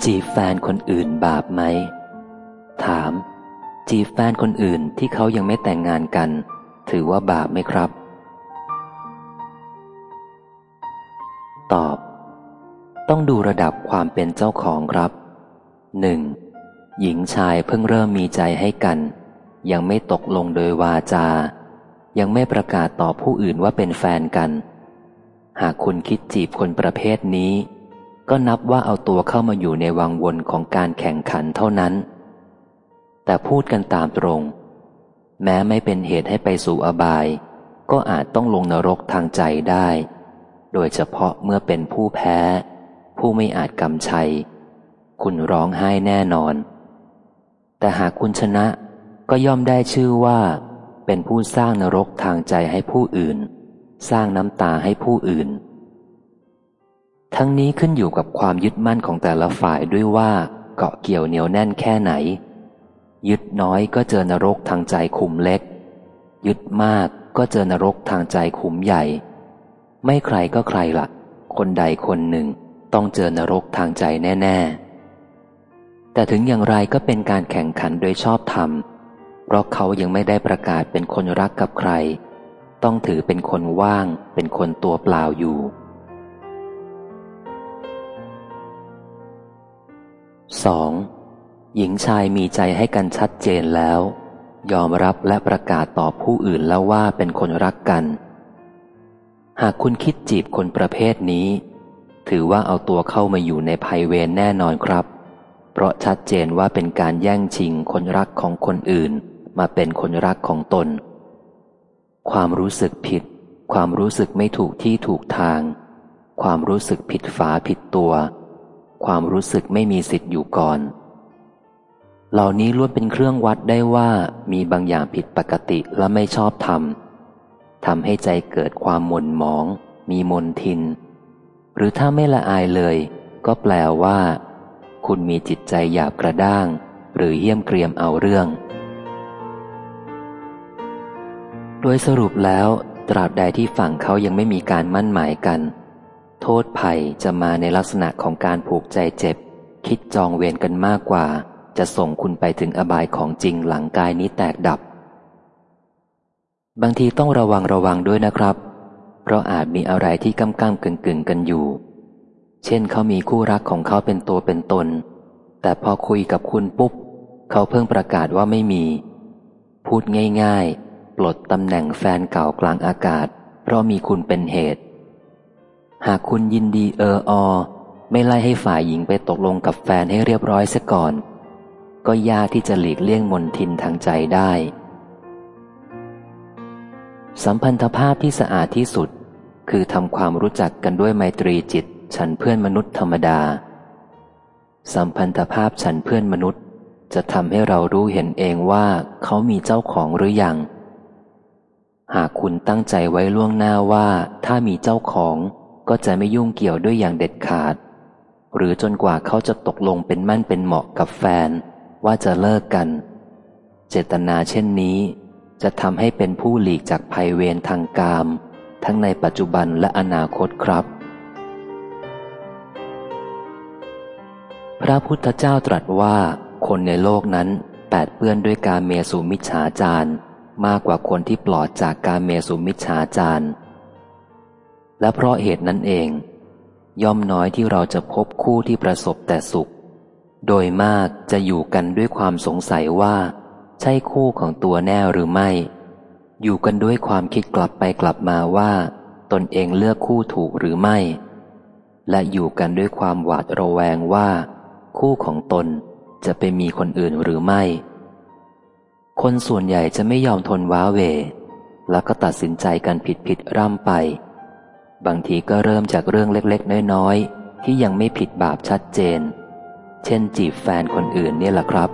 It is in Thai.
จีบแฟนคนอื่นบาปไหม ถาม จีบแฟนคนอื่นที่เขายังไม่แต่งงานกัน ถือว่าบาปไหมครับ ตอบ ต้องดูระดับความเป็นเจ้าของครับหนึ่งหญิงชายเพิ่งเริ่มมีใจให้กัน ยังไม่ตกลงโดยวาจา ยังไม่ประกาศต่อผู้อื่นว่าเป็นแฟนกัน หากคุณคิดจีบคนประเภทนี้ ก็นับว่าเอาตัวเข้ามาอยู่ในวังวนของการแข่งขันเท่านั้น แต่พูดกันตามตรง แม้ไม่เป็นเหตุให้ไปสู่อบาย ก็อาจต้องลงนรกทางใจได้ โดยเฉพาะเมื่อเป็นผู้แพ้ ผู้ไม่อาจกำชัย คุณร้องไห้แน่นอน แต่หากคุณชนะก็ย่อมได้ชื่อว่า เป็นผู้สร้างนรกทางใจให้ผู้อื่น สร้างน้ำตาให้ผู้อื่น ทั้งนี้ขึ้นอยู่กับความยึดมั่นของแต่ละฝ่ายด้วยว่าเกาะเกี่ยวเหนียวแน่นแค่ไหน ยึดน้อยก็เจอนรกทางใจขุมเล็ก ยึดมากก็เจอนรกทางใจขุมใหญ่ ไม่ใครก็ใครละ่ะ คนใดคนหนึ่งต้องเจอนรกทางใจแน่ ๆ แต่ถึงอย่างไรก็เป็นการแข่งขันโดยชอบธรรม เพราะเขายังไม่ได้ประกาศเป็นคนรักกับใคร ต้องถือเป็นคนว่าง เป็นคนตัวเปล่าอยู่ 2. หญิงชายมีใจให้กันชัดเจนแล้ว ยอมรับและประกาศต่อผู้อื่นแล้วว่าเป็นคนรักกัน หากคุณคิดจีบคนประเภทนี้ ถือว่าเอาตัวเข้ามาอยู่ในภัยเวรแน่นอนครับ เพราะชัดเจนว่าเป็นการแย่งชิงคนรักของคนอื่น มาเป็นคนรักของตน ความรู้สึกผิด ความรู้สึกไม่ถูกที่ถูกทาง ความรู้สึกผิดฝาผิดตัว ความรู้สึกไม่มีสิทธิ์อยู่ก่อน เหล่านี้ล้วนเป็นเครื่องวัดได้ว่ามีบางอย่างผิดปกติและไม่ชอบธรรมทำให้ใจเกิดความหม่นหมอง มีมนทิน หรือถ้าไม่ละอายเลย ก็แปลว่า คุณมีจิตใจหยาบกระด้าง หรือเยี่ยมเกรียมเอาเรื่อง โดยสรุปแล้วตราบใดที่ฝั่งเขายังไม่มีการมั่นหมายกัน โทษภัยจะมาในลักษณะของการผูกใจเจ็บ คิดจองเวรกันมากกว่า จะส่งคุณไปถึงอบายของจริงหลังกายนี้แตกดับ บางทีต้องระวังระวังด้วยนะครับ เพราะอาจมีอะไรที่ก้ำก้ำกึ่งกึ่งกันอยู่ เช่นเขามีคู่รักของเขาเป็นตัวเป็นตน แต่พอคุยกับคุณปุ๊บ เขาเพิ่งประกาศว่าไม่มี พูดง่าย ๆ ปลดตำแหน่งแฟนเก่ากลางอากาศ เพราะมีคุณเป็นเหตุ หากคุณยินดีเอออ ไม่ไล่ให้ฝ่ายหญิงไปตกลงกับแฟนให้เรียบร้อยซะก่อน ก็ยากที่จะหลีกเลี่ยงมนทินทางใจได้ สัมพันธภาพที่สะอาดที่สุด คือทำความรู้จักกันด้วยไมตรีจิต ฉันเพื่อนมนุษย์ธรรมดา สัมพันธภาพฉันเพื่อนมนุษย์ จะทำให้เรารู้เห็นเองว่าเขามีเจ้าของหรือยังหากคุณตั้งใจไว้ล่วงหน้าว่าถ้ามีเจ้าของ ก็จะไม่ยุ่งเกี่ยวด้วยอย่างเด็ดขาด หรือจนกว่าเขาจะตกลงเป็นมั่นเป็นเหมาะกับแฟน ว่าจะเลิกกัน เจตนาเช่นนี้ จะทำให้เป็นผู้หลีกจากภัยเวรทางกาม ทั้งในปัจจุบันและอนาคตครับ พระพุทธเจ้าตรัสว่าคนในโลกนั้นแปดเปื้อนด้วยการเมสุมิจฉาจารมากกว่าคนที่ปลอดจากการเมสุมิจฉาจาร์ และเพราะเหตุนั้นเอง ย่อมน้อยที่เราจะพบคู่ที่ประสบแต่สุข โดยมากจะอยู่กันด้วยความสงสัยว่า ใช่คู่ของตัวแน่หรือไม่ อยู่กันด้วยความคิดกลับไปกลับมาว่า ตนเองเลือกคู่ถูกหรือไม่ และอยู่กันด้วยความหวาดระแวงว่า คู่ของตนจะไปมีคนอื่นหรือไม่ คนส่วนใหญ่จะไม่ยอมทนว้าเว แล้วก็ตัดสินใจกันผิดผิดร่ำไป บางทีก็เริ่มจากเรื่องเล็กๆ น้อยๆ ที่ยังไม่ผิดบาปชัดเจน เช่นจีบแฟนคนอื่นเนี่ยแหละครับ